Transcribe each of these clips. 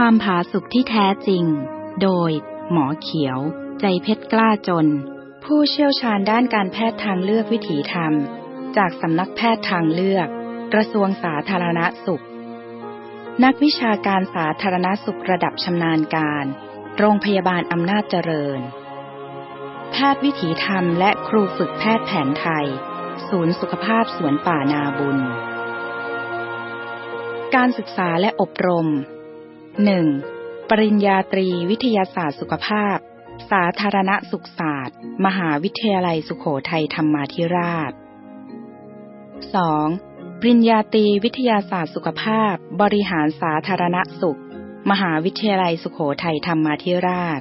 ความผาสุกที่แท้จริง โดย หมอเขียว ใจเพชรกล้าจน ผู้เชี่ยวชาญด้านการแพทย์ทางเลือกวิถีธรรม จากสำนักแพทย์ทางเลือก กระทรวงสาธารณสุข นักวิชาการสาธารณสุขระดับชำนาญการ โรงพยาบาลอำนาจเจริญ แพทย์วิถีธรรมและครูฝึกแพทย์แผนไทย ศูนย์สุขภาพสวนป่านาบุญ การศึกษาและอบรม 1. ปริญญาตรีวิทยาศาสตร์สุขภาพ สาธารณสุขศาสตร์ มหาวิทยาลัยสุโขทัยธรรมาธิราช 2. ปริญญาตรีวิทยาศาสตร์สุขภาพ บริหารสาธารณสุข มหาวิทยาลัยสุโขทัยธรรมาธิราช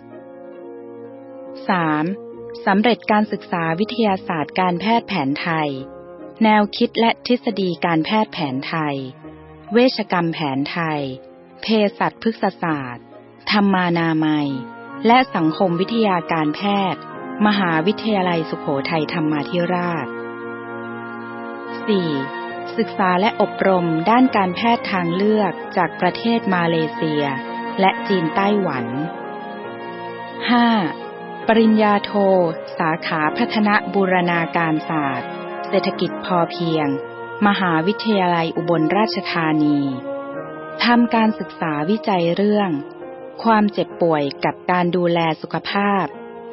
3. สำเร็จการศึกษาวิทยาศาสตร์การแพทย์แผนไทย แนวคิดและทฤษฎีการแพทย์แผนไทย เวชกรรมแผนไทย เภสัชพฤกษศาสตร์ ธรรมานามัย และสังคมวิทยาการแพทย์ มหาวิทยาลัยสุโขทัยธรรมาธิราช 4. ศึกษาและอบรมด้านการแพทย์ทางเลือกจากประเทศมาเลเซีย และจีนไต้หวัน 5. ปริญญาโท สาขาพัฒนาบูรณาการศาสตร์ เศรษฐกิจพอเพียง มหาวิทยาลัยอุบลราชธานี ทำการศึกษาวิจัยเรื่อง ความเจ็บป่วยกับการดูแลสุขภาพ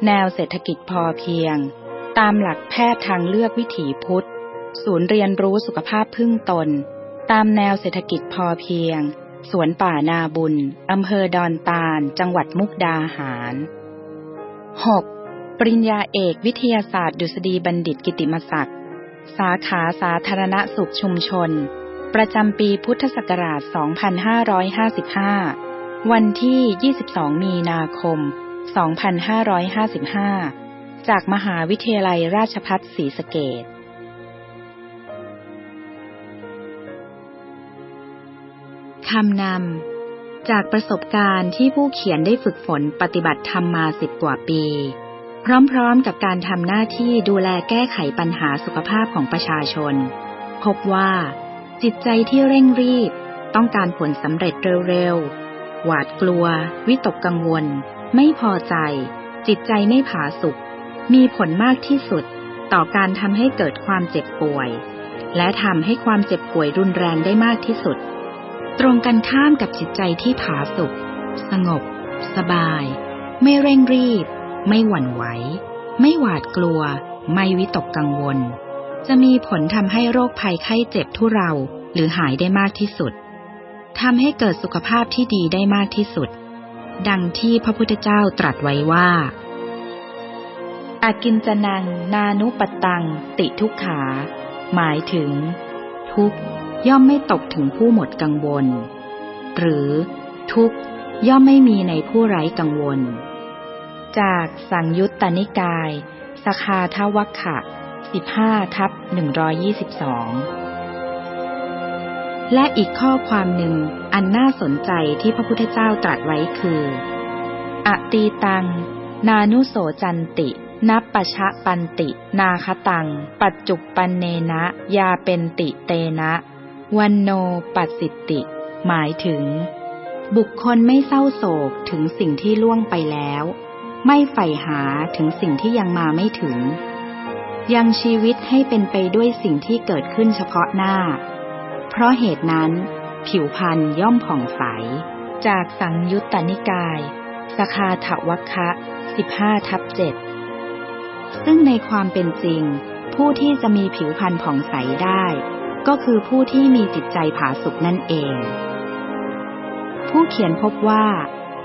แนวเศรษฐกิจพอเพียง ตามหลักแพทย์ทางเลือกวิถีพุทธ ศูนย์เรียนรู้สุขภาพพึ่งตน ตามแนวเศรษฐกิจพอเพียง สวนป่านาบุญอำเภอดอนตาล จังหวัดมุกดาหาร 6. ปริญญาเอกวิทยาศาสตร์ดุษฎีบัณฑิตกิติมศักดิ์สาขาสาธารณสุขชุมชน ประจำปีพุทธศักราช 2555 วันที่ 22 มีนาคม 2555 จากมหาวิทยาลัยราชภัฏศรีสเกตคำนำ จากประสบการณ์ที่ผู้เขียนได้ฝึกฝนปฏิบัติธรรมมาสิบกว่าปี พร้อมๆกับการทำหน้าที่ดูแลแก้ไขปัญหาสุขภาพของประชาชน พบว่า จิตใจที่เร่งรีบ ต้องการผลสำเร็จเร็วๆ หวาดกลัว วิตกกังวล ไม่พอใจ จิตใจไม่ผาสุกมีผลมากที่สุด ต่อการทำให้เกิดความเจ็บป่วย และทำให้ความเจ็บป่วยรุนแรงได้มากที่สุด ตรงกันข้ามกับจิตใจที่ผาสุกสงบ สบาย ไม่เร่งรีบ ไม่หวั่นไหว ไม่หวาดกลัว ไม่วิตกกังวล จะมีผลทำให้โรคภัยไข้เจ็บทุเรา หรือหายได้มากที่สุดทำให้เกิดสุขภาพที่ดีได้มากที่สุด ดังที่พระพุทธเจ้าตรัสไว้ว่า อากินจนัง นานุปตัง ติทุกขา หมายถึง ทุกย่อมไม่ตกถึงผู้หมดกังวล หรือทุกย่อมไม่มีในผู้ไร้กังวล จากสังยุตตนิกาย สคาทวัคขะ 15ทับ122 และอีกข้อความหนึ่งอันน่าสนใจที่พระพุทธเจ้าตรัสไว้คือ อตีตัง นานุโสจันติ นับปชะปันติ นาคตัง ปัจจุปันเนนะ ยาเป็นติเตนะ วันโนปัสสิติ หมายถึง บุคคลไม่เศร้าโศกถึงสิ่งที่ล่วงไปแล้ว ไม่ใฝ่หาถึงสิ่งที่ยังมาไม่ถึง ยังชีวิตให้เป็นไปด้วยสิ่งที่เกิดขึ้นเฉพาะหน้า เพราะเหตุนั้น ผิวพรรณย่อมผ่องใส จากสังยุตตนิกาย สคาถวัคคะ15ทับ7ซึ่งในความเป็นจริง ผู้ที่จะมีผิวพรรณผ่องใสได้ ก็คือผู้ที่มีจิตใจผาสุกนั่นเอง ผู้เขียนพบว่า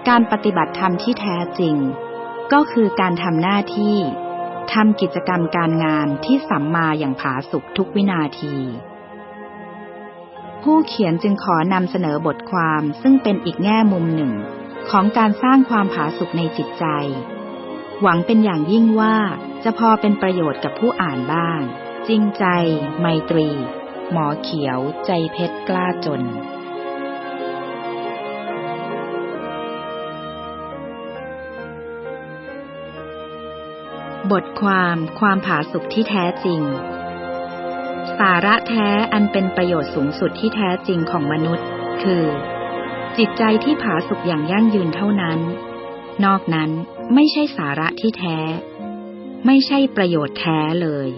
การปฏิบัติธรรมที่แท้จริง ก็คือการทำหน้าที่ ทำกิจกรรมการงานที่สัมมาอย่างผาสุกทุกวินาที ผู้เขียนจึงขอนำเสนอบทความซึ่งเป็นอีกแง่มุมหนึ่ง ของการสร้างความผาสุกในจิตใจ หวังเป็นอย่างยิ่งว่าจะพอเป็นประโยชน์กับผู้อ่านบ้าง จริงใจ ไมตรี หมอเขียว ใจเพชรกล้าจน บทความความผาสุกที่แท้จริง สาระแท้อันเป็นประโยชน์สูงสุดที่แท้จริงของมนุษย์ คือ จิตใจที่ผาสุกอย่างยั่งยืนเท่านั้น นอกนั้นไม่ใช่สาระที่แท้ ไม่ใช่ประโยชน์แท้เลย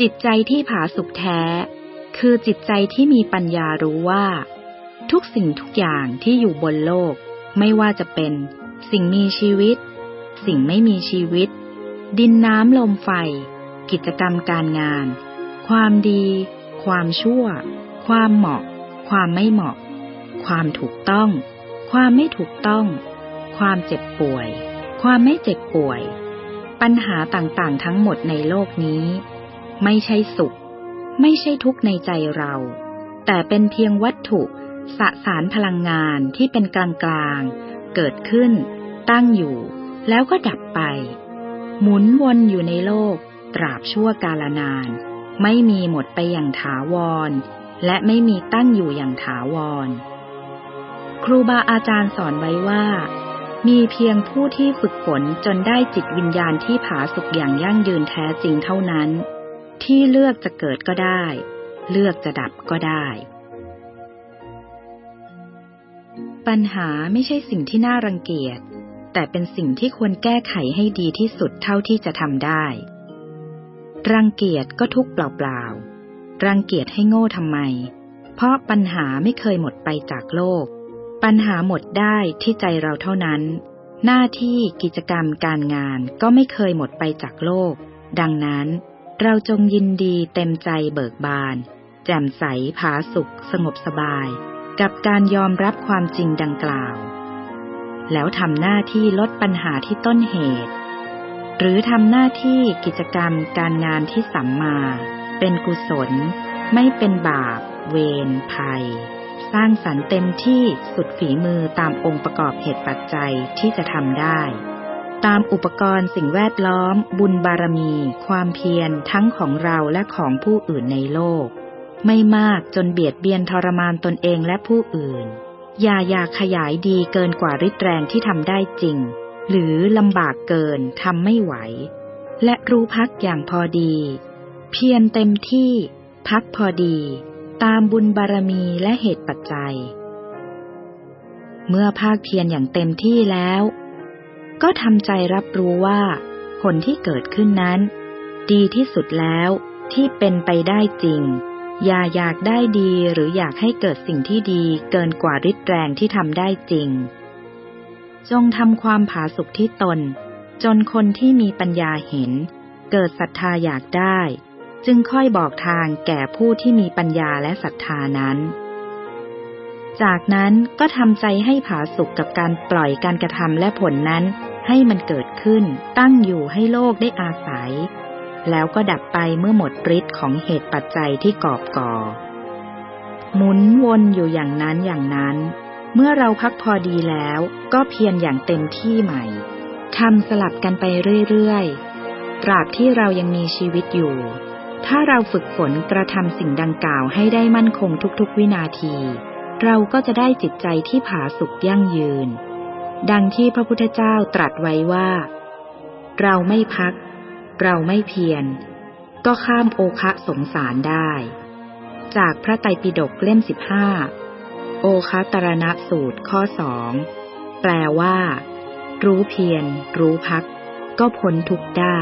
จิตใจที่ผาสุกแท้ คือจิตใจที่มีปัญญารู้ว่า ทุกสิ่งทุกอย่างที่อยู่บนโลก ไม่ว่าจะเป็น สิ่งมีชีวิต สิ่งไม่มีชีวิต ดินน้ำลมไฟ กิจกรรมการงาน ความดี ความชั่ว ความเหมาะ ความไม่เหมาะ ความถูกต้อง ความไม่ถูกต้อง ความเจ็บป่วย ความไม่เจ็บป่วย ปัญหาต่างๆทั้งหมดในโลกนี้ ไม่ใช่สุข ไม่ใช่ทุกข์ในใจเรา แต่เป็นเพียงวัตถุสสารพลังงานที่เป็นกลางกลางเกิดขึ้น ตั้งอยู่ แล้วก็ดับไป หมุนวนอยู่ในโลก ตราบชั่วกาลนาน ไม่มีหมดไปอย่างถาวร และไม่มีตั้งอยู่อย่างถาวร ครูบาอาจารย์สอนไว้ว่า มีเพียงผู้ที่ฝึกฝนจนได้จิตวิญญาณที่ผาสุกอย่างยั่งยืนแท้จริงเท่านั้น ที่เลือกจะเกิดก็ได้ เลือกจะดับก็ได้ ปัญหาไม่ใช่สิ่งที่น่ารังเกียจ แต่เป็นสิ่งที่ควรแก้ไขให้ดีที่สุดเท่าที่จะทำได้ รังเกียจก็ทุกเปล่าๆ รังเกียจให้โง่ทำไม เพราะปัญหาไม่เคยหมดไปจากโลก ปัญหาหมดได้ที่ใจเราเท่านั้น หน้าที่กิจกรรมการงานก็ไม่เคยหมดไปจากโลก ดังนั้น เราจงยินดีเต็มใจเบิกบาน แจ่มใสผาสุขสงบสบาย กับการยอมรับความจริงดังกล่าว แล้วทำหน้าที่ลดปัญหาที่ต้นเหตุ หรือทำหน้าที่กิจกรรมการงานที่สัมมา เป็นกุศล ไม่เป็นบาป เวรภัย สร้างสรรค์เต็มที่สุดฝีมือตามองค์ประกอบเหตุปัจจัยที่จะทำได้ตามอุปกรณ์สิ่งแวดล้อม บุญบารมี ความเพียรทั้งของเราและของผู้อื่นในโลก ไม่มากจนเบียดเบียนทรมานตนเองและผู้อื่น ย่ายาขยายดีเกินกว่าริดแรงที่ทำได้จริง หรือลำบากเกินทำไม่ไหว และรู้พักอย่างพอดี เพียรเต็มที่พักพอดี ตามบุญบารมีและเหตุปัจจัย เมื่อภาคเพียรอย่างเต็มที่แล้ว ก็ทำใจรับรู้ว่าผลที่เกิดขึ้นนั้น ดีที่สุดแล้วที่เป็นไปได้จริง อย่าอยากได้ดีหรืออยากให้เกิดสิ่งที่ดีเกินกว่าริดแรงที่ทำได้จริง จงทำความผาสุกที่ตน จนคนที่มีปัญญาเห็น เกิดศรัทธาอยากได้ จึงค่อยบอกทางแก่ผู้ที่มีปัญญาและศรัทธานั้น จากนั้นก็ทำใจให้ผาสุกกับการปล่อยการกระทำและผลนั้นให้มันเกิดขึ้นตั้งอยู่ให้โลกได้อาศัย แล้วก็ดับไปเมื่อหมดฤทธิ์ของเหตุปัจจัยที่กอบก่อ หมุนวนอยู่อย่างนั้นอย่างนั้น เมื่อเราพักพอดีแล้วก็เพียรอย่างเต็มที่ใหม่ทำสลับกันไปเรื่อยๆ ตราบที่เรายังมีชีวิตอยู่ ถ้าเราฝึกฝนกระทำสิ่งดังกล่าวให้ได้มั่นคงทุกๆวินาที เราก็จะได้จิตใจที่ผาสุกยั่งยืน ดังที่พระพุทธเจ้าตรัสไว้ว่า เราไม่พัก เราไม่เพียรก็ข้ามโอคะสงสารได้ จากพระไตรปิฎกเล่มสิบห้าโอคะตรณะสูตรข้อสองแปลว่า รู้เพียรรู้พัก ก็พ้นทุกได้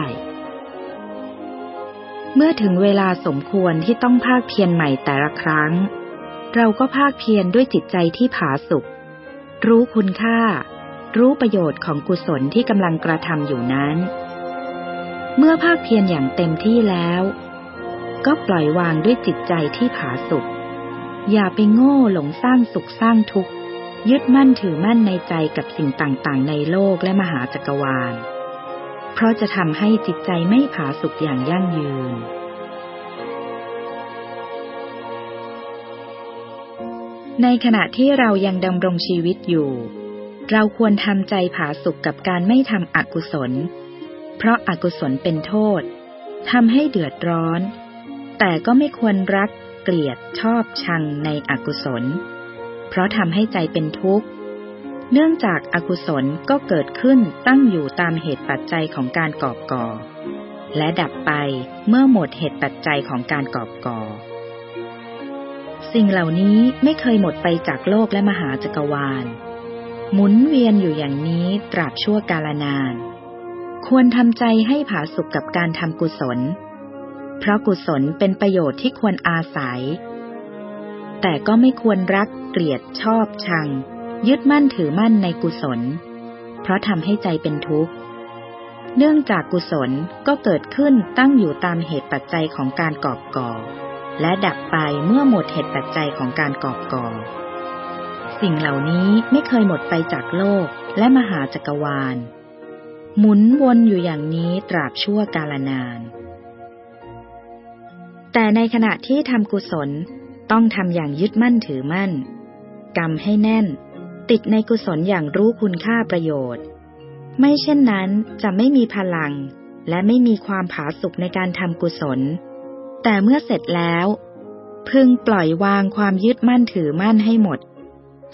เมื่อถึงเวลาสมควรที่ต้องภาคเพียรใหม่แต่ละครั้ง เราก็ภาคเพียรด้วยจิตใจที่ผาสุกรู้คุณค่า รู้ประโยชน์ของกุศลที่กำลังกระทำอยู่นั้น เมื่อภาคเพียรอย่างเต็มที่แล้ว ก็ปล่อยวางด้วยจิตใจที่ผาสุกอย่าไปโง่หลงสร้างสุขสร้างทุกข์ ยึดมั่นถือมั่นในใจกับสิ่งต่างๆ ในโลกและมหาจักรวาล เพราะจะทำให้จิตใจไม่ผาสุกอย่างยั่งยืนในขณะที่เรายังดำรงชีวิตอยู่ เราควรทำใจผาสุกกับการไม่ทำอกุศล เพราะอากุศลเป็นโทษทำให้เดือดร้อน แต่ก็ไม่ควรรักเกลียดชอบชังในอกุศล เพราะทำให้ใจเป็นทุกข์ เนื่องจากอากุศลก็เกิดขึ้นตั้งอยู่ตามเหตุปัจจัยของการกอบก่อ และดับไปเมื่อหมดเหตุปัจจัยของการกอบก่อ สิ่งเหล่านี้ไม่เคยหมดไปจากโลกและมหาจักรวาล หมุนเวียนอยู่อย่างนี้ตราบชั่วกาลนาน ควรทำใจให้ผาสุกกับการทำกุศล เพราะกุศลเป็นประโยชน์ที่ควรอาศัย แต่ก็ไม่ควรรักเกลียดชอบชัง ยึดมั่นถือมั่นในกุศล เพราะทำให้ใจเป็นทุกข์ เนื่องจากกุศลก็เกิดขึ้นตั้งอยู่ตามเหตุปัจจัยของการกอบก่อ และดับไปเมื่อหมดเหตุปัจจัยของการกอบก่อ สิ่งเหล่านี้ไม่เคยหมดไปจากโลกและมหาจักรวาล หมุนวนอยู่อย่างนี้ตราบชั่วกาลนาน แต่ในขณะที่ทำกุศลต้องทำอย่างยึดมั่นถือมั่น กรรมให้แน่น ติดในกุศลอย่างรู้คุณค่าประโยชน์ ไม่เช่นนั้นจะไม่มีพลัง และไม่มีความผาสุกในการทำกุศล แต่เมื่อเสร็จแล้ว พึงปล่อยวางความยึดมั่นถือมั่นให้หมด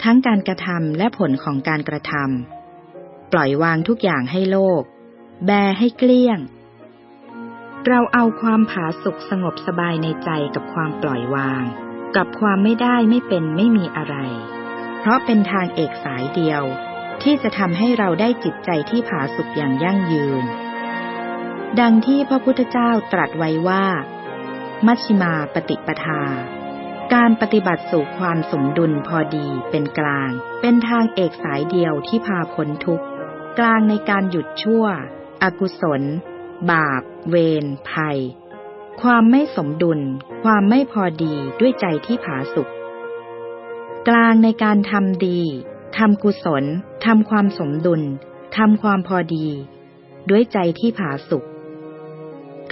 ทั้งการกระทำและผลของการกระทำ ปล่อยวางทุกอย่างให้โลก แบให้เกลี้ยง เราเอาความผาสุกสงบสบายในใจกับความปล่อยวาง กับความไม่ได้ไม่เป็นไม่มีอะไร เพราะเป็นทางเอกสายเดียว ที่จะทำให้เราได้จิตใจที่ผาสุกอย่างยั่งยืน ดังที่พระพุทธเจ้าตรัสไว้ว่า มัชชิมาปฏิปทาการปฏิบัติสู่ความสมดุลพอดีเป็นกลาง เป็นทางเอกสายเดียวที่พาพ้นทุกข์ กลางในการหยุดชั่ว อกุศล บาป เวร ภัย ความไม่สมดุล ความไม่พอดีด้วยใจที่ผาสุกกลางในการทำดีทำกุศลทำความสมดุลทำความพอดี ด้วยใจที่ผาสุก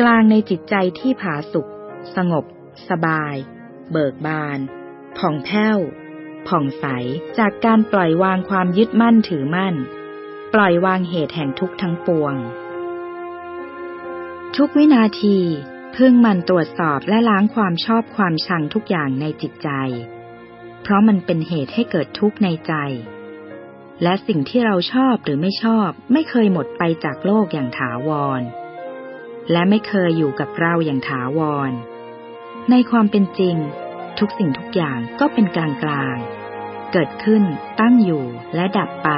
กลางในจิตใจที่ผาสุกสงบ สบาย เบิกบาน ผ่องแผ้ว ผ่องใสจากการปล่อยวางความยึดมั่นถือมั่น ปล่อยวางเหตุแห่งทุกข์ทั้งปวง ทุกวินาทีพึ่งมันตรวจสอบและล้างความชอบความชังทุกอย่างในจิตใจ เพราะมันเป็นเหตุให้เกิดทุกข์ในใจ และสิ่งที่เราชอบหรือไม่ชอบ ไม่เคยหมดไปจากโลกอย่างถาวร และไม่เคยอยู่กับเราอย่างถาวร ในความเป็นจริง ทุกสิ่งทุกอย่างก็เป็นกลางกลางเกิดขึ้นตั้งอยู่และดับไป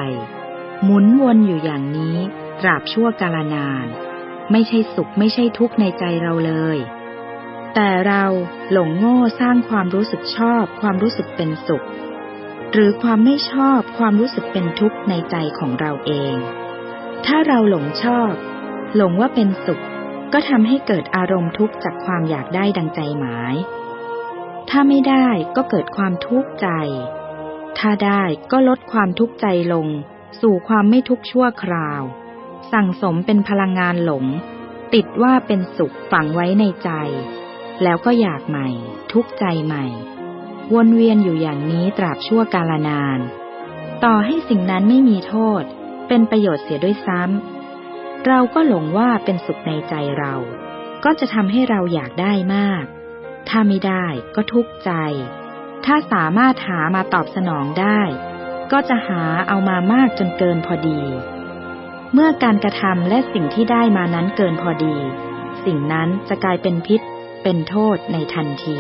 หมุนวนอยู่อย่างนี้ตราบชั่วกาลนาน ไม่ใช่สุขไม่ใช่ทุกข์ในใจเราเลย แต่เราหลงโง่สร้างความรู้สึกชอบ ความรู้สึกเป็นสุข หรือความไม่ชอบความรู้สึกเป็นทุกข์ในใจของเราเอง ถ้าเราหลงชอบ หลงว่าเป็นสุข ก็ทำให้เกิดอารมณ์ทุกข์จากความอยากได้ดังใจหมาย ถ้าไม่ได้ก็เกิดความทุกข์ใจ ถ้าได้ก็ลดความทุกข์ใจลง สู่ความไม่ทุกข์ชั่วคราว สั่งสมเป็นพลังงานหลง ติดว่าเป็นสุขฝังไว้ในใจ แล้วก็อยากใหม่ ทุกใจใหม่ วนเวียนอยู่อย่างนี้ตราบชั่วกาลนาน ต่อให้สิ่งนั้นไม่มีโทษ เป็นประโยชน์เสียด้วยซ้ำเราก็หลงว่าเป็นสุขในใจเรา ก็จะทำให้เราอยากได้มาก ถ้าไม่ได้ก็ทุกข์ใจ ถ้าสามารถหามาตอบสนองได้ ก็จะหาเอามามากจนเกินพอดี เมื่อการกระทำและสิ่งที่ได้มานั้นเกินพอดี สิ่งนั้นจะกลายเป็นพิษ เป็นโทษในทันที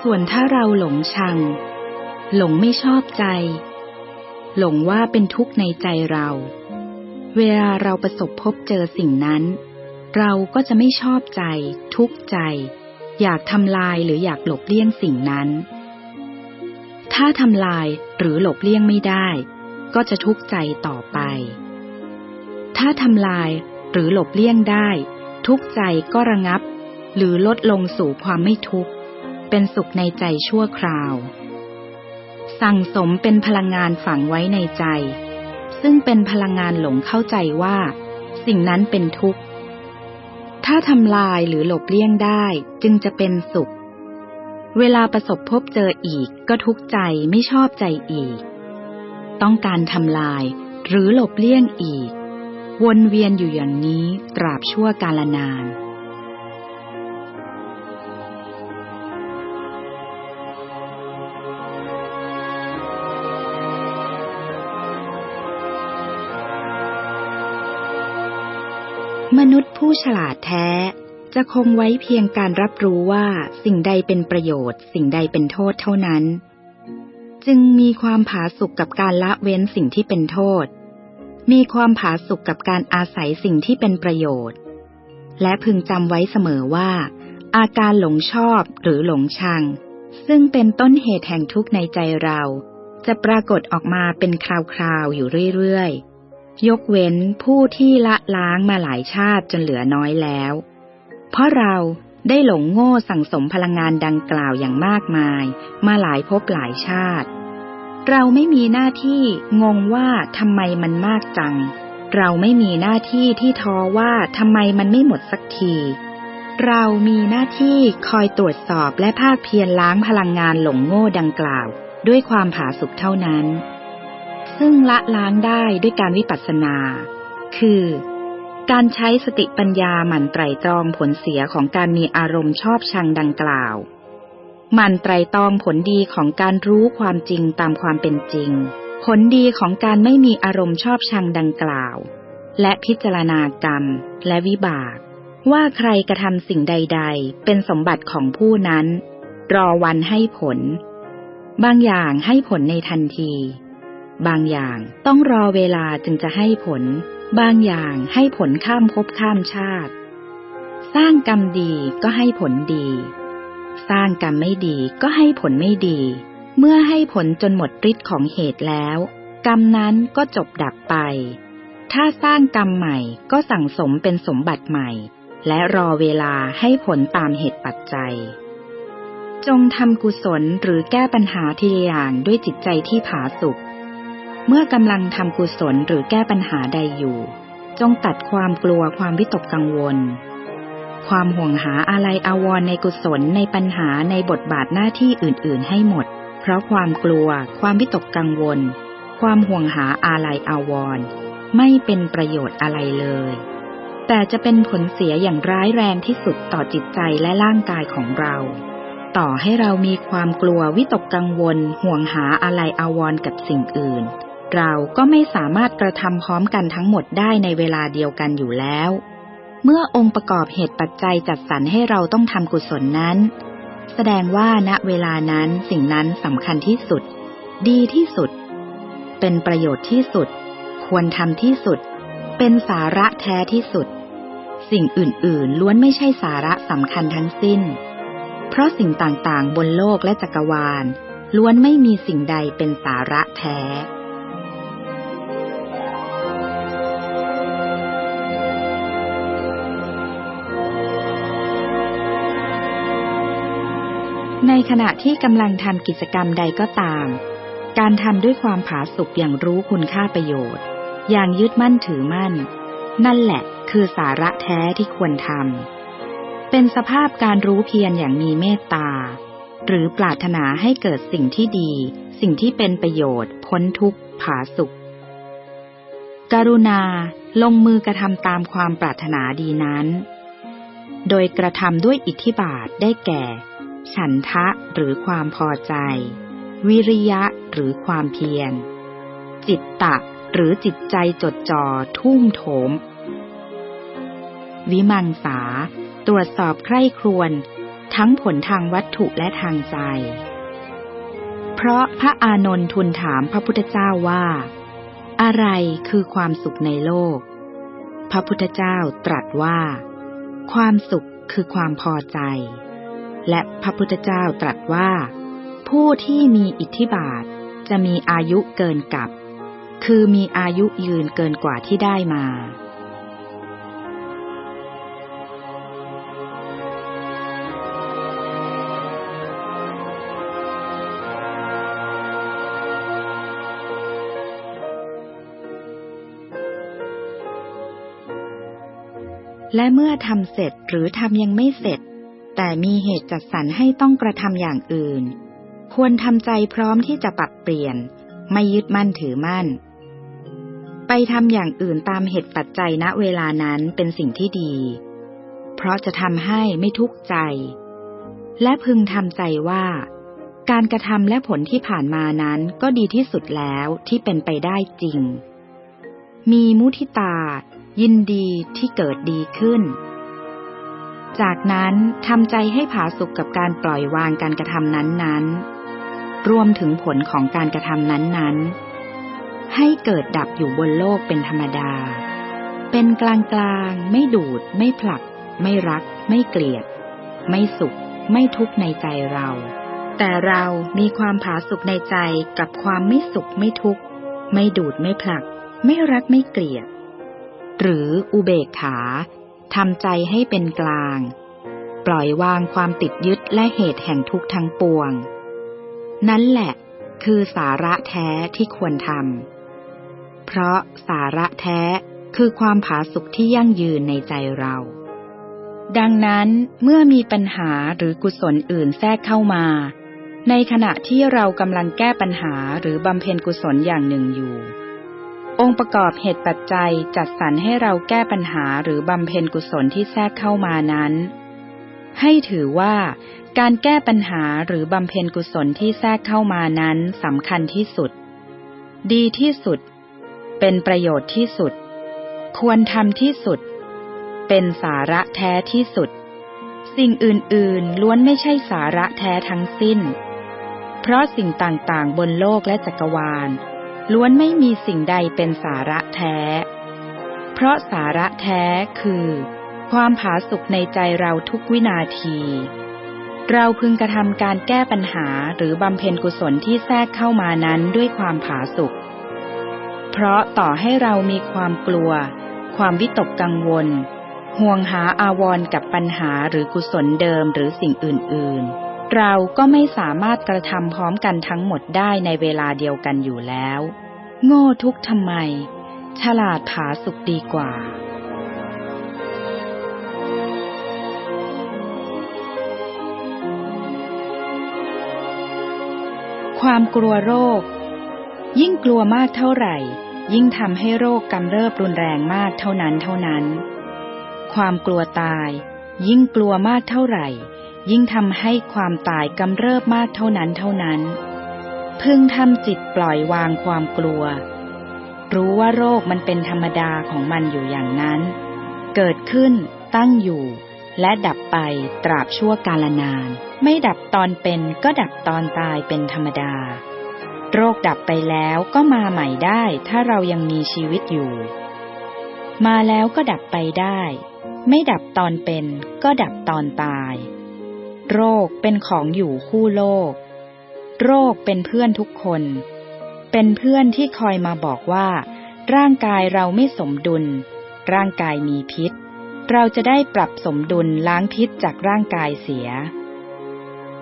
ส่วนถ้าเราหลงชัง หลงไม่ชอบใจ หลงว่าเป็นทุกข์ในใจเรา เวลาเราประสบพบเจอสิ่งนั้น เราก็จะไม่ชอบใจ ทุกข์ใจ อยากทำลายหรืออยากหลบเลี่ยงสิ่งนั้น ถ้าทำลายหรือหลบเลี่ยงไม่ได้ ก็จะทุกข์ใจต่อไป ถ้าทำลายหรือหลบเลี่ยงได้ ทุกข์ใจก็ระงับ หรือลดลงสู่ความไม่ทุกข์ เป็นสุขในใจชั่วคราว สั่งสมเป็นพลังงานฝังไว้ในใจ ซึ่งเป็นพลังงานหลงเข้าใจว่า สิ่งนั้นเป็นทุกข์ ถ้าทำลายหรือหลบเลี่ยงได้จึงจะเป็นสุข เวลาประสบพบเจออีกก็ทุกข์ใจไม่ชอบใจอีก ต้องการทำลายหรือหลบเลี่ยงอีก วนเวียนอยู่อย่างนี้ตราบชั่วกาลนาน มนุษย์ผู้ฉลาดแท้ จะคงไว้เพียงการรับรู้ว่าสิ่งใดเป็นประโยชน์ สิ่งใดเป็นโทษเท่านั้น จึงมีความผาสุกกับการละเว้นสิ่งที่เป็นโทษ มีความผาสุกกับการอาศัยสิ่งที่เป็นประโยชน์ และพึงจำไว้เสมอว่า อาการหลงชอบหรือหลงชัง ซึ่งเป็นต้นเหตุแห่งทุกข์ในใจเรา จะปรากฏออกมาเป็นคราวๆอยู่เรื่อยๆ ยกเว้นผู้ที่ละล้างมาหลายชาติจนเหลือน้อยแล้ว เพราะเราได้หลงโง่สั่งสมพลังงานดังกล่าวอย่างมากมาย มาหลายภพหลายชาติ เราไม่มีหน้าที่งงว่าทำไมมันมากจัง เราไม่มีหน้าที่ที่ท้อว่าทำไมมันไม่หมดสักที เรามีหน้าที่คอยตรวจสอบและภาคเพียรล้างพลังงานหลงโง่ดังกล่าว ด้วยความผาสุกเท่านั้น ซึ่งละล้างได้ด้วยการวิปัสสนา คือ การใช้สติปัญญาหมั่นไตรตรองผลเสียของการมีอารมณ์ชอบชังดังกล่าวหมั่นไตรตรองผลดีของการรู้ความจริงตามความเป็นจริง ผลดีของการไม่มีอารมณ์ชอบชังดังกล่าว และพิจารณากรรม และวิบาก ว่าใครกระทำสิ่งใด ๆ เป็นสมบัติของผู้นั้น รอวันให้ผล บางอย่างให้ผลในทันที บางอย่างต้องรอเวลาจึงจะให้ผล บางอย่างให้ผลข้ามภพข้ามชาติ สร้างกรรมดีก็ให้ผลดี สร้างกรรมไม่ดีก็ให้ผลไม่ดี เมื่อให้ผลจนหมดฤทธิ์ของเหตุแล้ว กรรมนั้นก็จบดับไป ถ้าสร้างกรรมใหม่ก็สั่งสมเป็นสมบัติใหม่ และรอเวลาให้ผลตามเหตุปัจจัยจงทำกุศลหรือแก้ปัญหาทีละอย่างด้วยจิตใจที่ผาสุก เมื่อกำลังทำกุศลหรือแก้ปัญหาใดอยู่ จงตัดความกลัวความวิตกกังวล ความห่วงหาอะไรอาวรในกุศลในปัญหาในบทบาทหน้าที่อื่น ๆ ให้หมด เพราะความกลัว ความวิตกกังวล ความห่วงหาอะไรอาวรไม่เป็นประโยชน์อะไรเลย แต่จะเป็นผลเสียอย่างร้ายแรงที่สุดต่อจิตใจและร่างกายของเรา ต่อให้เรามีความกลัววิตกกังวล ห่วงหาอะไรอาวรกับสิ่งอื่น เราก็ไม่สามารถกระทำพร้อมกันทั้งหมดได้ในเวลาเดียวกันอยู่แล้ว เมื่อองค์ประกอบเหตุปัจจัยจัดสรรให้เราต้องทำกุศลนั้น แสดงว่าณเวลานั้นสิ่งนั้นสำคัญที่สุด ดีที่สุด เป็นประโยชน์ที่สุด ควรทำที่สุด เป็นสาระแท้ที่สุด สิ่งอื่นๆ ล้วนไม่ใช่สาระสำคัญทั้งสิ้น เพราะสิ่งต่างๆ บนโลกและจักรวาลล้วนไม่มีสิ่งใดเป็นสาระแท้ ในขณะที่กำลังทำกิจกรรมใดก็ตาม การทำด้วยความผาสุกอย่างรู้คุณค่าประโยชน์ อย่างยึดมั่นถือมั่น นั่นแหละคือสาระแท้ที่ควรทำ เป็นสภาพการรู้เพียรอย่างมีเมตตา หรือปรารถนาให้เกิดสิ่งที่ดี สิ่งที่เป็นประโยชน์ พ้นทุกข์ผาสุขกรุณาลงมือกระทำตามความปรารถนาดีนั้น โดยกระทำด้วยอิทธิบาทได้แก่ ฉันทะหรือความพอใจ วิริยะหรือความเพียร จิตตะหรือจิตใจจดจ่อทุ่มโถม วิมังสา ตรวจสอบใคร่ครวญทั้งผลทางวัตถุและทางใจ เพราะพระอานนท์ทูลถามพระพุทธเจ้าว่า อะไรคือความสุขในโลก พระพุทธเจ้าตรัสว่า ความสุขคือความพอใจ และพระพุทธเจ้าตรัสว่า ผู้ที่มีอิทธิบาท จะมีอายุเกินกับ คือมีอายุยืนเกินกว่าที่ได้มาและเมื่อทำเสร็จหรือทำยังไม่เสร็จ แต่มีเหตุจัดสรรให้ต้องกระทำอย่างอื่น ควรทำใจพร้อมที่จะปรับเปลี่ยน ไม่ยึดมั่นถือมั่น ไปทำอย่างอื่นตามเหตุปัจจัยณเวลานั้นเป็นสิ่งที่ดี เพราะจะทำให้ไม่ทุกข์ใจ และพึงทำใจว่า การกระทำและผลที่ผ่านมานั้นก็ดีที่สุดแล้วที่เป็นไปได้จริง มีมุทิตา ยินดีที่เกิดดีขึ้น จากนั้นทำใจให้ผาสุกกับการปล่อยวางการกระทำนั้นๆ รวมถึงผลของการกระทำนั้นๆ ให้เกิดดับอยู่บนโลกเป็นธรรมดา เป็นกลางกลางไม่ดูด ไม่ผลัก ไม่รัก ไม่เกลียด ไม่สุข ไม่ทุกข์ในใจเรา แต่เรามีความผาสุกในใจกับความไม่สุขไม่ทุกข์ ไม่ดูดไม่ผลัก ไม่รักไม่เกลียด หรืออุเบกขา ทำใจให้เป็นกลาง ปล่อยวางความติดยึดและเหตุแห่งทุกข์ทั้งปวง นั่นแหละคือสาระแท้ที่ควรทำ เพราะสาระแท้คือความผาสุกที่ยั่งยืนในใจเรา ดังนั้นเมื่อมีปัญหาหรือกุศลอื่นแทรกเข้ามา ในขณะที่เรากำลังแก้ปัญหาหรือบำเพ็ญกุศลอย่างหนึ่งอยู่ องค์ประกอบเหตุปัจจัยจัดสรรให้เราแก้ปัญหาหรือบำเพ็ญกุศลที่แทรกเข้ามานั้น ให้ถือว่า การแก้ปัญหาหรือบำเพ็ญกุศลที่แทรกเข้ามานั้นสำคัญที่สุด ดีที่สุด เป็นประโยชน์ที่สุด ควรทำที่สุด เป็นสาระแท้ที่สุด สิ่งอื่นๆล้วนไม่ใช่สาระแท้ทั้งสิ้น เพราะสิ่งต่างๆบนโลกและจักรวาล ล้วนไม่มีสิ่งใดเป็นสาระแท้ เพราะสาระแท้คือ ความผาสุกในใจเราทุกวินาที เราพึงกระทำการแก้ปัญหาหรือบำเพ็ญกุศลที่แทรกเข้ามานั้นด้วยความผาสุก เพราะต่อให้เรามีความกลัว ความวิตกกังวล ห่วงหาอาวรกับปัญหาหรือกุศลเดิมหรือสิ่งอื่น ๆ เราก็ไม่สามารถกระทำพร้อมกันทั้งหมดได้ในเวลาเดียวกันอยู่แล้ว โง่ทุกทำไม ฉลาดผาสุขดีกว่า ความกลัวโรค ยิ่งกลัวมากเท่าไหร่ ยิ่งทำให้โรคกำเริบรุนแรงมากเท่านั้นเท่านั้น ความกลัวตาย ยิ่งกลัวมากเท่าไหร่ ยิ่งทำให้ความตายกำเริบมากเท่านั้นเท่านั้น พึ่งทำจิตปล่อยวางความกลัว รู้ว่าโรคมันเป็นธรรมดาของมันอยู่อย่างนั้น เกิดขึ้น ตั้งอยู่ และดับไปตราบชั่วกาลนาน ไม่ดับตอนเป็นก็ดับตอนตายเป็นธรรมดา โรคดับไปแล้วก็มาใหม่ได้ถ้าเรายังมีชีวิตอยู่ มาแล้วก็ดับไปได้ ไม่ดับตอนเป็นก็ดับตอนตาย โรคเป็นของอยู่คู่โลก โรคเป็นเพื่อนทุกคน เป็นเพื่อนที่คอยมาบอกว่า ร่างกายเราไม่สมดุล ร่างกายมีพิษ เราจะได้ปรับสมดุลล้างพิษจากร่างกายเสีย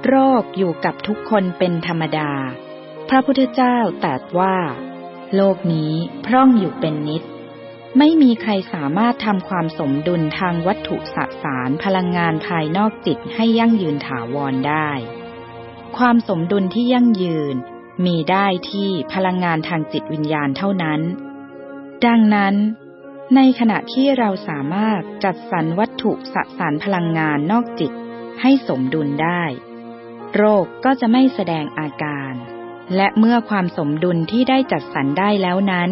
โรคอยู่กับทุกคนเป็นธรรมดา พระพุทธเจ้าตรัสว่า โลกนี้พร่องอยู่เป็นนิด ไม่มีใครสามารถทำความสมดุลทางวัตถุสสารพลังงานภายนอกจิตให้ยั่งยืนถาวรได้ ความสมดุลที่ยั่งยืน มีได้ที่พลังงานทางจิตวิญญาณเท่านั้น ดังนั้น ในขณะที่เราสามารถจัดสรรวัตถุสสารพลังงานนอกจิตให้สมดุลได้ โรคก็จะไม่แสดงอาการ และเมื่อความสมดุลที่ได้จัดสรรได้แล้วนั้น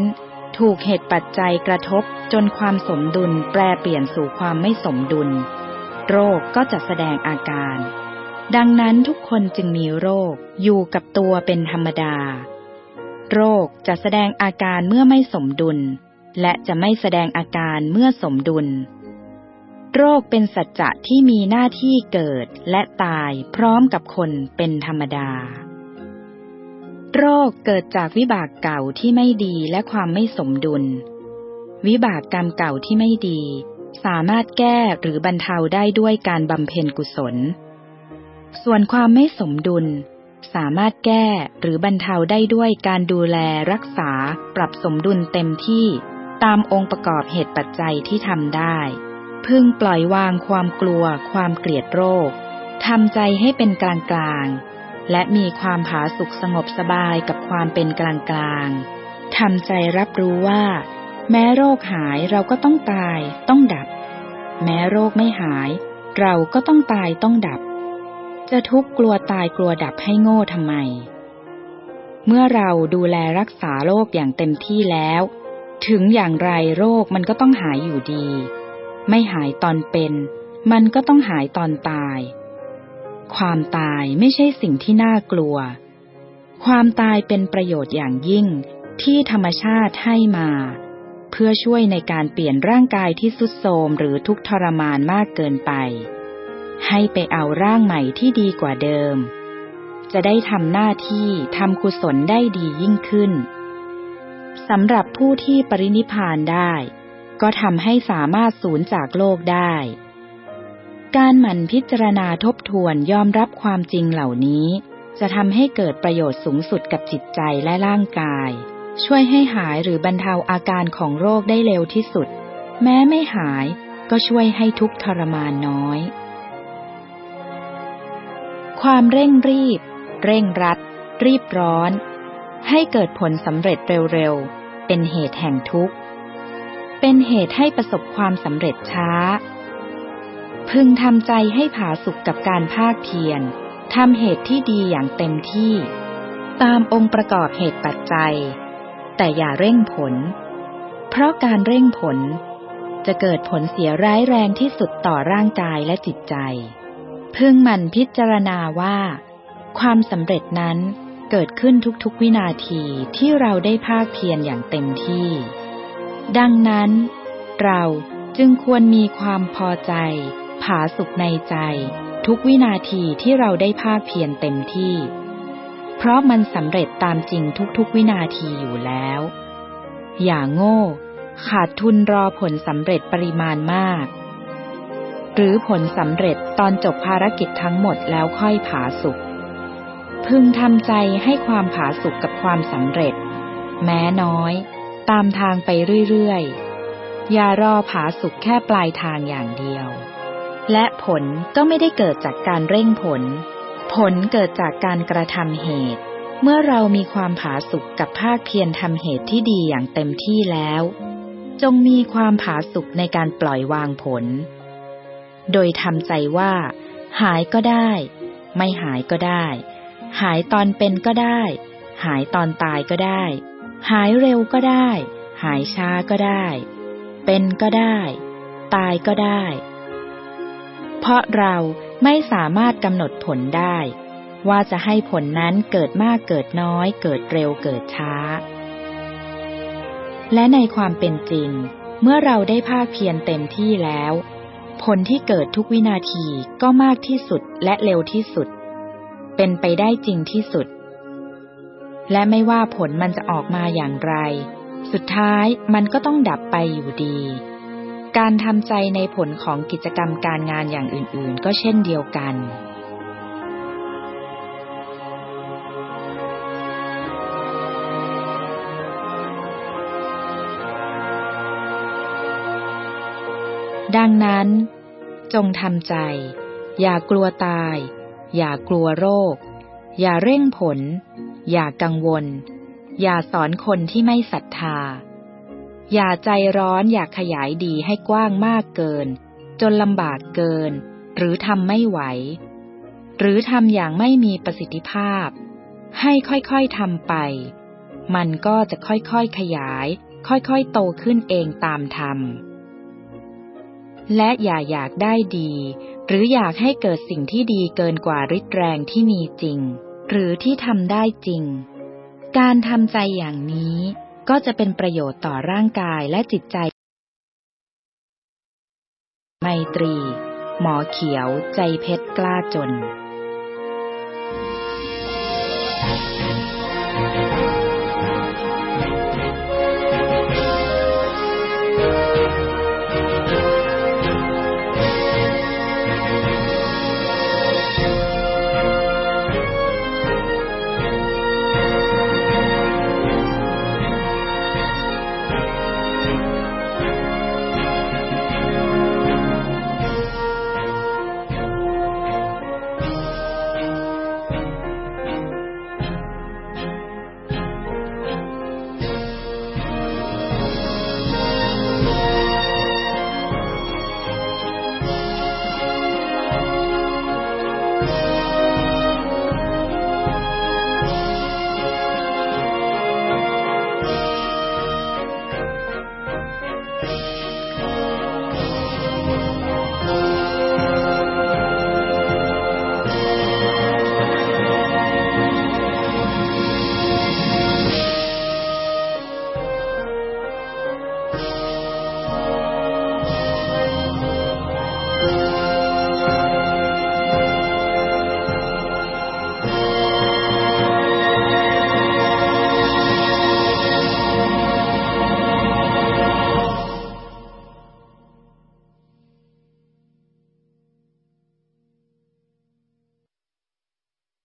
ถูกเหตุปัจจัยกระทบจนความสมดุลแปลเปลี่ยนสู่ความไม่สมดุล โรคก็จะแสดงอาการ ดังนั้นทุกคนจึงมีโรคอยู่กับตัวเป็นธรรมดา โรคจะแสดงอาการเมื่อไม่สมดุล และจะไม่แสดงอาการเมื่อสมดุล โรคเป็นสัจจะที่มีหน้าที่เกิดและตายพร้อมกับคนเป็นธรรมดา โรคเกิดจากวิบากเก่าที่ไม่ดีและความไม่สมดุล วิบากกรรมเก่าที่ไม่ดี สามารถแก้หรือบรรเทาได้ด้วยการบำเพ็ญกุศล ส่วนความไม่สมดุล สามารถแก้หรือบรรเทาได้ด้วยการดูแลรักษาปรับสมดุลเต็มที่ตามองค์ประกอบเหตุปัจจัยที่ทำได้ พึงปล่อยวางความกลัวความเกลียดโรคทำใจให้เป็นกลางกลาง และมีความผาสุกสงบสบายกับความเป็นกลางกลางทำใจรับรู้ว่า แม้โรคหายเราก็ต้องตาย ต้องดับ แม้โรคไม่หาย เราก็ต้องตายต้องดับ จะทุกข์กลัวตายกลัวดับให้โง่ทำไม เมื่อเราดูแลรักษาโรคอย่างเต็มที่แล้ว ถึงอย่างไรโรคมันก็ต้องหายอยู่ดี ไม่หายตอนเป็น มันก็ต้องหายตอนตาย ความตายไม่ใช่สิ่งที่น่ากลัว ความตายเป็นประโยชน์อย่างยิ่งที่ธรรมชาติให้มา เพื่อช่วยในการเปลี่ยนร่างกายที่สุดโทมหรือทุกทรมานมากเกินไป ให้ไปเอาร่างใหม่ที่ดีกว่าเดิม จะได้ทำหน้าที่ทำกุศลได้ดียิ่งขึ้นสำหรับผู้ที่ปรินิพานได้ ก็ทำให้สามารถสูญจากโลกได้ การหมั่นพิจารณาทบทวนยอมรับความจริงเหล่านี้ จะทำให้เกิดประโยชน์สูงสุดกับจิตใจและร่างกาย ช่วยให้หายหรือบรรเทาอาการของโรคได้เร็วที่สุด แม้ไม่หายก็ช่วยให้ทุกทรมานน้อย ความเร่งรีบ เร่งรัด รีบร้อน ให้เกิดผลสำเร็จเร็วๆ เป็นเหตุแห่งทุกข์ เป็นเหตุให้ประสบความสำเร็จช้า พึงทำใจให้ผาสุกกับการภาคเพียรทำเหตุที่ดีอย่างเต็มที่ ตามองค์ประกอบเหตุปัจจัย แต่อย่าเร่งผล เพราะการเร่งผล จะเกิดผลเสียร้ายแรงที่สุดต่อร่างกายและจิตใจ พึงมันพิจารณาว่า ความสำเร็จนั้นเกิดขึ้นทุกๆวินาทีที่เราได้ภาคเพียรอย่างเต็มที่ ดังนั้น เราจึงควรมีความพอใจ ผาสุขในใจ ทุกวินาทีที่เราได้ภาคเพียรเต็มที่ เพราะมันสำเร็จตามจริงทุกๆวินาทีอยู่แล้ว อย่าโง่ ขาดทุนรอผลสำเร็จปริมาณมาก หรือผลสำเร็จตอนจบภารกิจทั้งหมดแล้วค่อยผาสุข พึงทำใจให้ความผาสุกกับความสำเร็จ แม้น้อย ตามทางไปเรื่อยๆอย่ารอผาสุกแค่ปลายทางอย่างเดียว และผลก็ไม่ได้เกิดจากการเร่งผล ผลเกิดจากการกระทำเหตุ เมื่อเรามีความผาสุกกับภาคเพียรทำเหตุที่ดีอย่างเต็มที่แล้ว จงมีความผาสุกในการปล่อยวางผล โดยทำใจว่า หายก็ได้ ไม่หายก็ได้ หายตอนเป็นก็ได้ หายตอนตายก็ได้ หายเร็วก็ได้ หายช้าก็ได้ เป็นก็ได้ ตายก็ได้ เพราะเราไม่สามารถกำหนดผลได้ ว่าจะให้ผลนั้นเกิดมากเกิดน้อย เกิดเร็วเกิดช้า และในความเป็นจริง เมื่อเราได้ภาคเพียรเต็มที่แล้ว ผลที่เกิดทุกวินาทีก็มากที่สุดและเร็วที่สุด เป็นไปได้จริงที่สุด และไม่ว่าผลมันจะออกมาอย่างไร สุดท้ายมันก็ต้องดับไปอยู่ดี การทำใจในผลของกิจกรรมการงานอย่างอื่น ๆ ก็เช่นเดียวกัน ดังนั้น จงทำใจ อย่ากลัวตาย อย่ากลัวโรค อย่าเร่งผล อย่ากังวล อย่าสอนคนที่ไม่ศรัทธา อย่าใจร้อนอยากขยายดีให้กว้างมากเกิน จนลำบากเกิน หรือทำไม่ไหว หรือทำอย่างไม่มีประสิทธิภาพ ให้ค่อยๆทำไป มันก็จะค่อยๆขยาย ค่อยๆโตขึ้นเองตามธรรมและอย่าอยากได้ดี หรืออยากให้เกิดสิ่งที่ดีเกินกว่าฤทธิ์แรงที่มีจริง หรือที่ทำได้จริง การทำใจอย่างนี้ ก็จะเป็นประโยชน์ต่อร่างกายและจิตใจ ไมตรี หมอเขียวใจเพชรกล้าจน